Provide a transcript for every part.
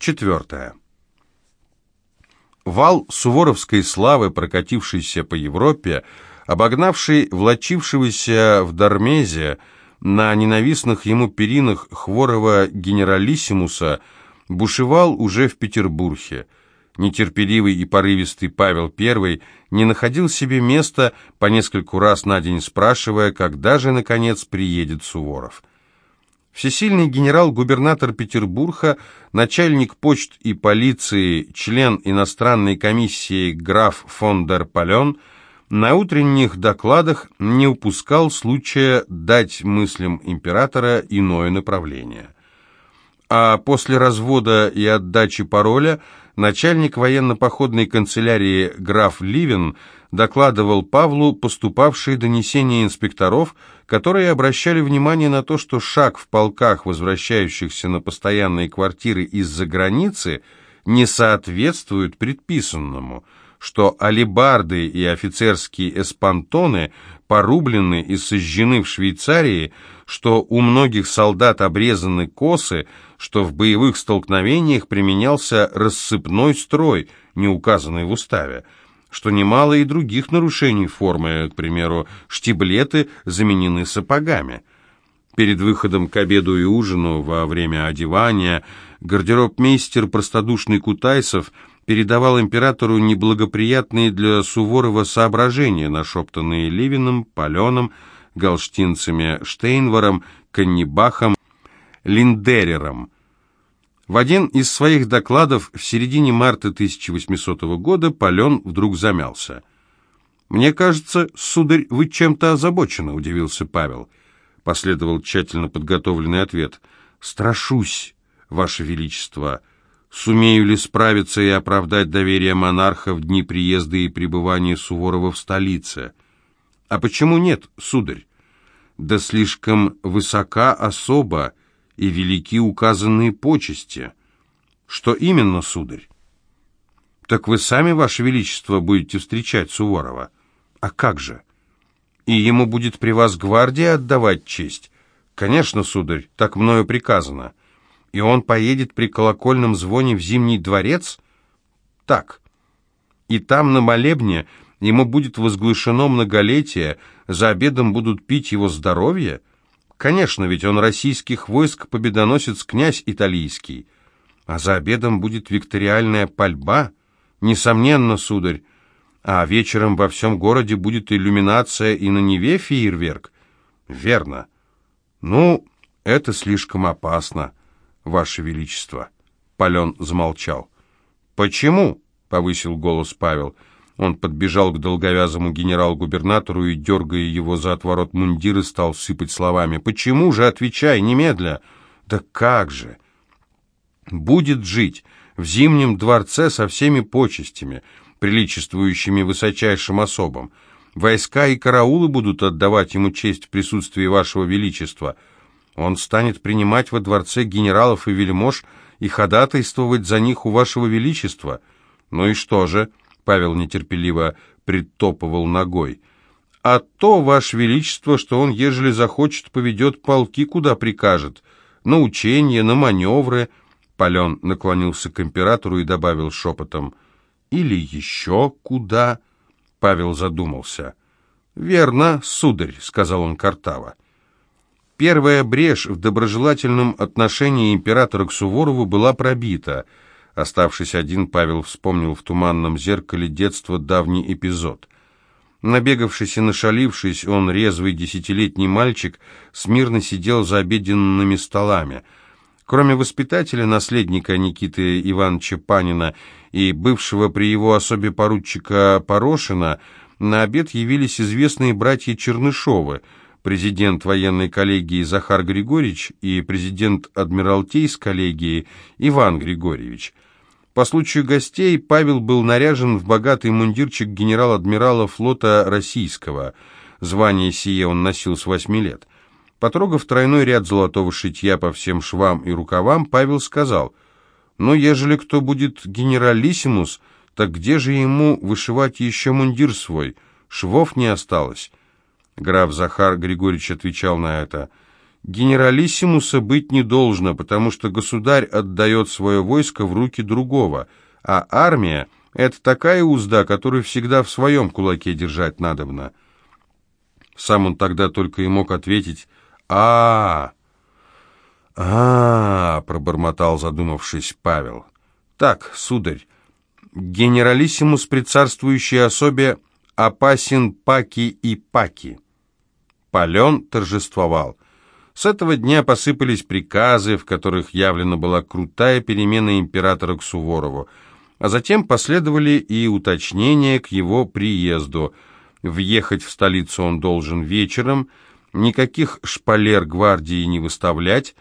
Четвертое. Вал суворовской славы, прокатившийся по Европе, обогнавший влачившегося в Дармезе на ненавистных ему перинах хворого генералиссимуса, бушевал уже в Петербурге. Нетерпеливый и порывистый Павел I не находил себе места, по нескольку раз на день спрашивая, когда же, наконец, приедет Суворов. Всесильный генерал-губернатор Петербурга, начальник почт и полиции, член иностранной комиссии граф фон дер Пален, на утренних докладах не упускал случая дать мыслям императора иное направление. А после развода и отдачи пароля начальник военно-походной канцелярии граф Ливен докладывал Павлу поступавшие донесения инспекторов, которые обращали внимание на то, что шаг в полках, возвращающихся на постоянные квартиры из-за границы, не соответствует предписанному, что алибарды и офицерские эспантоны порублены и сожжены в Швейцарии, что у многих солдат обрезаны косы, что в боевых столкновениях применялся рассыпной строй, не указанный в уставе, что немало и других нарушений формы, к примеру, штиблеты заменены сапогами. Перед выходом к обеду и ужину, во время одевания, гардеробмейстер простодушный Кутайсов передавал императору неблагоприятные для Суворова соображения, нашептанные Ливиным, Паленом, галштинцами Штейнваром, Каннибахом, Линдерером. В один из своих докладов в середине марта 1800 года Пален вдруг замялся. «Мне кажется, сударь, вы чем-то озабочены», — удивился Павел. Последовал тщательно подготовленный ответ. «Страшусь, Ваше Величество. Сумею ли справиться и оправдать доверие монарха в дни приезда и пребывания Суворова в столице?» «А почему нет, сударь?» «Да слишком высока особа, и велики указанные почести. Что именно, сударь? Так вы сами, ваше величество, будете встречать Суворова. А как же? И ему будет при вас гвардия отдавать честь? Конечно, сударь, так мною приказано. И он поедет при колокольном звоне в Зимний дворец? Так. И там на молебне ему будет возглашено многолетие, за обедом будут пить его здоровье? Конечно, ведь он российских войск победоносец князь италийский. А за обедом будет викториальная пальба? Несомненно, сударь. А вечером во всем городе будет иллюминация и на Неве фейерверк? Верно. Ну, это слишком опасно, Ваше Величество. Пален замолчал. Почему? Повысил голос Павел. — он подбежал к долговязому генерал-губернатору и, дергая его за отворот мундира, стал сыпать словами. «Почему же? Отвечай, немедля!» «Да как же!» «Будет жить в Зимнем дворце со всеми почестями, приличествующими высочайшим особам. Войска и караулы будут отдавать ему честь в присутствии вашего величества. Он станет принимать во дворце генералов и вельмож и ходатайствовать за них у вашего величества. Ну и что же?» Павел нетерпеливо притопывал ногой. «А то, Ваше Величество, что он, ежели захочет, поведет полки, куда прикажет. На учения, на маневры». Пален наклонился к императору и добавил шепотом. «Или еще куда?» Павел задумался. «Верно, сударь», — сказал он Картава. Первая брешь в доброжелательном отношении императора к Суворову была пробита — Оставшись один, Павел вспомнил в туманном зеркале детства давний эпизод. Набегавшись и нашалившись, он, резвый десятилетний мальчик, смирно сидел за обеденными столами. Кроме воспитателя, наследника Никиты Ивановича Панина и бывшего при его особе поручика Порошина, на обед явились известные братья Чернышовы, президент военной коллегии Захар Григорьевич и президент Адмиралтейс коллегии Иван Григорьевич. По случаю гостей Павел был наряжен в богатый мундирчик генерал-адмирала флота российского. Звание сие он носил с восьми лет. Потрогав тройной ряд золотого шитья по всем швам и рукавам, Павел сказал, «Ну, ежели кто будет генералиссимус, так где же ему вышивать еще мундир свой? Швов не осталось». Граф Захар Григорьевич отвечал на это, Генералиссимуса быть не должно, потому что государь отдает свое войско в руки другого, а армия — это такая узда, которую всегда в своем кулаке держать надобно. Сам он тогда только и мог ответить а а, пробормотал, задумавшись Павел. «Так, сударь, генералиссимус при царствующей особе опасен паки и паки». Пален торжествовал. С этого дня посыпались приказы, в которых явлена была крутая перемена императора к Суворову, а затем последовали и уточнения к его приезду. Въехать в столицу он должен вечером, никаких шпалер гвардии не выставлять,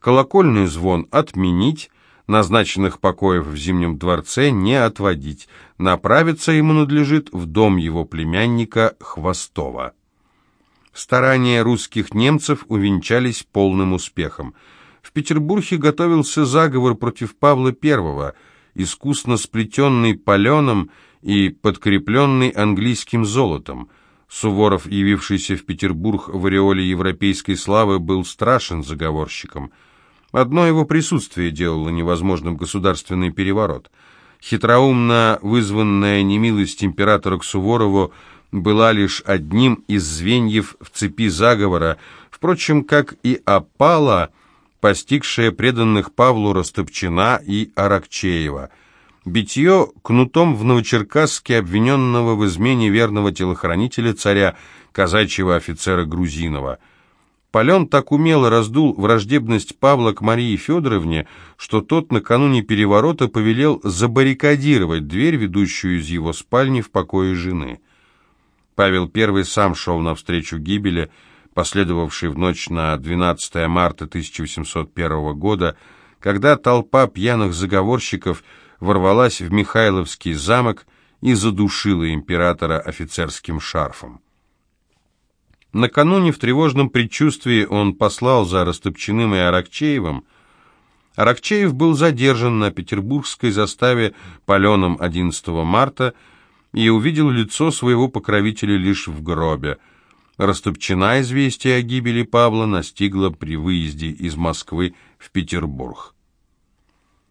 колокольный звон отменить, назначенных покоев в Зимнем дворце не отводить, направиться ему надлежит в дом его племянника Хвостова. Старания русских немцев увенчались полным успехом. В Петербурге готовился заговор против Павла I, искусно сплетенный паленым и подкрепленный английским золотом. Суворов, явившийся в Петербург в ореоле европейской славы, был страшен заговорщиком. Одно его присутствие делало невозможным государственный переворот. Хитроумно вызванная немилость императора к Суворову была лишь одним из звеньев в цепи заговора, впрочем, как и опала, постигшая преданных Павлу Растопчина и Аракчеева. Битье кнутом в Новочеркасске обвиненного в измене верного телохранителя царя, казачьего офицера Грузинова. Полен так умело раздул враждебность Павла к Марии Федоровне, что тот накануне переворота повелел забаррикадировать дверь, ведущую из его спальни в покое жены. Павел I сам шел навстречу гибели, последовавшей в ночь на 12 марта 1801 года, когда толпа пьяных заговорщиков ворвалась в Михайловский замок и задушила императора офицерским шарфом. Накануне в тревожном предчувствии он послал за Растопчиным и Аракчеевым. Аракчеев был задержан на петербургской заставе паленом 11 марта и увидел лицо своего покровителя лишь в гробе. Растопчена известие о гибели Павла настигла при выезде из Москвы в Петербург.